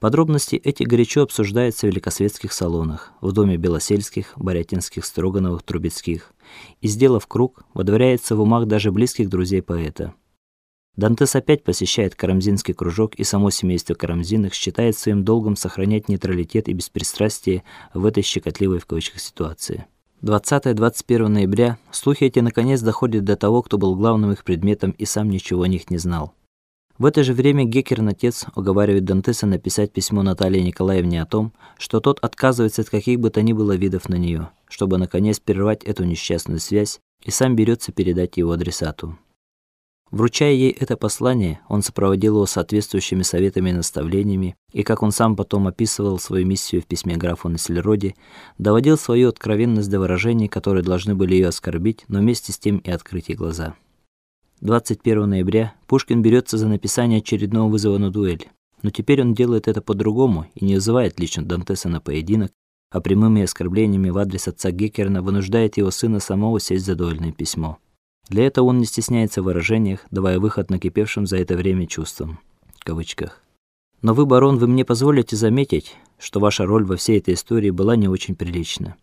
Подробности эти горячо обсуждаются в великосветских салонах, в доме Белосельских, Борятинских, Строгановых, Трубецких, и сделав круг, водворяется в умах даже близких друзей поэта. Дантес опять посещает Карамзинский кружок, и само семейство Карамзиных считает своим долгом сохранять нейтралитет и беспристрастие в этой щекотливой в кавычках ситуации. 20-21 ноября слухи эти наконец доходят до того, кто был главным их предметом и сам ничего о них не знал. В это же время Геккерн отец уговаривает Дантеса написать письмо Наталье Николаевне о том, что тот отказывается от каких бы то ни было видов на нее, чтобы наконец прервать эту несчастную связь, и сам берется передать его адресату. Вручая ей это послание, он сопроводил его соответствующими советами и наставлениями, и как он сам потом описывал свою миссию в письме графу Наслероде, доводил свою откровенность до выражений, которые должны были ее оскорбить, но вместе с тем и открыть ей глаза. 21 ноября Пушкин берется за написание очередного вызова на дуэль. Но теперь он делает это по-другому и не вызывает лично Дантеса на поединок, а прямыми оскорблениями в адрес отца Геккерна вынуждает его сына самого сесть за дуэльное письмо. Для этого он не стесняется в выражениях, давая выход накипевшим за это время чувствам. В кавычках. Но вы, барон, вы мне позволите заметить, что ваша роль во всей этой истории была не очень прилична.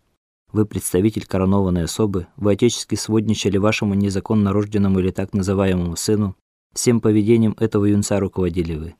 Вы представитель коронованной особы, вы отечески сводничали вашему незаконно рожденному или так называемому сыну, всем поведением этого юнца руководили вы.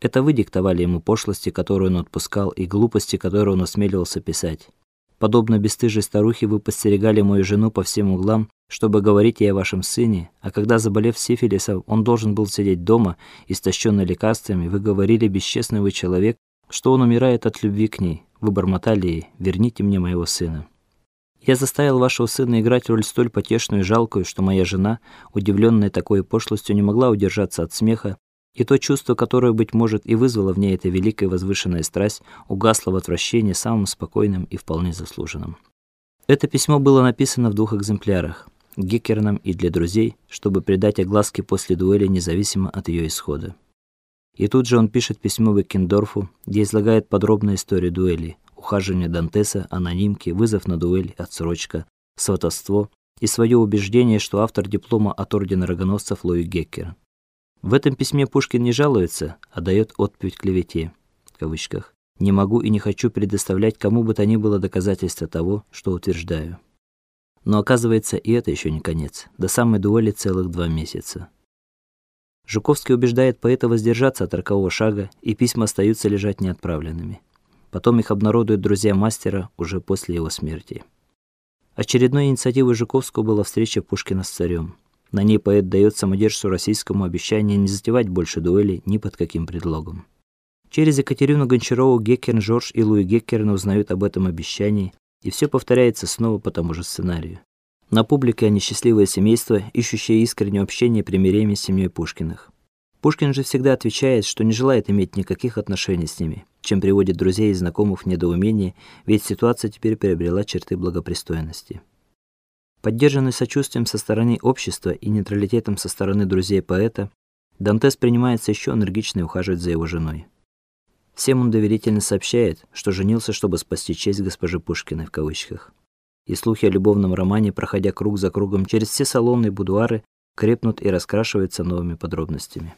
Это вы диктовали ему пошлости, которые он отпускал, и глупости, которые он осмеливался писать. Подобно бесстыжей старухе вы постерегали мою жену по всем углам, чтобы говорить ей о вашем сыне, а когда заболев сифилисом, он должен был сидеть дома, истощенный лекарствами, вы говорили бесчестный вы человек, что он умирает от любви к ней. Вы бормотали ей: "Верните мне моего сына". Я заставил вашего сына играть роль столь потешную и жалкую, что моя жена, удивленная такой пошлостью, не могла удержаться от смеха, и то чувство, которое быть может и вызвало в ней эта великая возвышенная страсть, угасло в отвращении самым спокойным и вполне заслуженным. Это письмо было написано в двух экземплярах, Геккерном и для друзей, чтобы придать огласке после дуэли независимо от ее исхода. И тут же он пишет письмо Беккендорфу, где излагает подробную историю дуэли, ухаживание Дантеса, анонимки, вызов на дуэль, отсрочка, сватовство и свое убеждение, что автор диплома от ордена рогоносцев Луи Геккер. В этом письме Пушкин не жалуется, а дает отповедь клевете в кавычках. Не могу и не хочу предоставлять кому бы то ни было доказательства того, что утверждаю. Но оказывается, и это еще не конец. До самой дуэли целых два месяца. Жуковский убеждает поэта воздержаться от рокового шага, и письма остаются лежать неотправленными. Потом их обнародуют друзья мастера уже после его смерти. Очередной инициативой Жуковского была встреча Пушкина с царем. На ней поэт дает самодержцу российскому обещание не затевать больше дуэли ни под каким предлогом. Через Екатерину Гончарову Геккерн Жорж и Луи Геккерн узнают об этом обещании, и все повторяется снова по тому же сценарию. На публике они счастливое семейство, ищущее искреннее общение и примирение с семьей Пушкиных. Пушкин же всегда отвечает, что не желает иметь никаких отношений с ними, чем приводит друзей и знакомых в недоумение, ведь ситуация теперь приобрела черты благопристойности. Поддержанный сочувствием со стороны общества и нейтралитетом со стороны друзей поэта, Дантес принимается еще энергичнее ухаживать за его женой. Всем он доверительно сообщает, что женился, чтобы спасти честь госпожи Пушкиной в кавычках. И слухи о любовном романе, проходя круг за кругом через все салоны и будуары, крепнут и раскрашиваются новыми подробностями.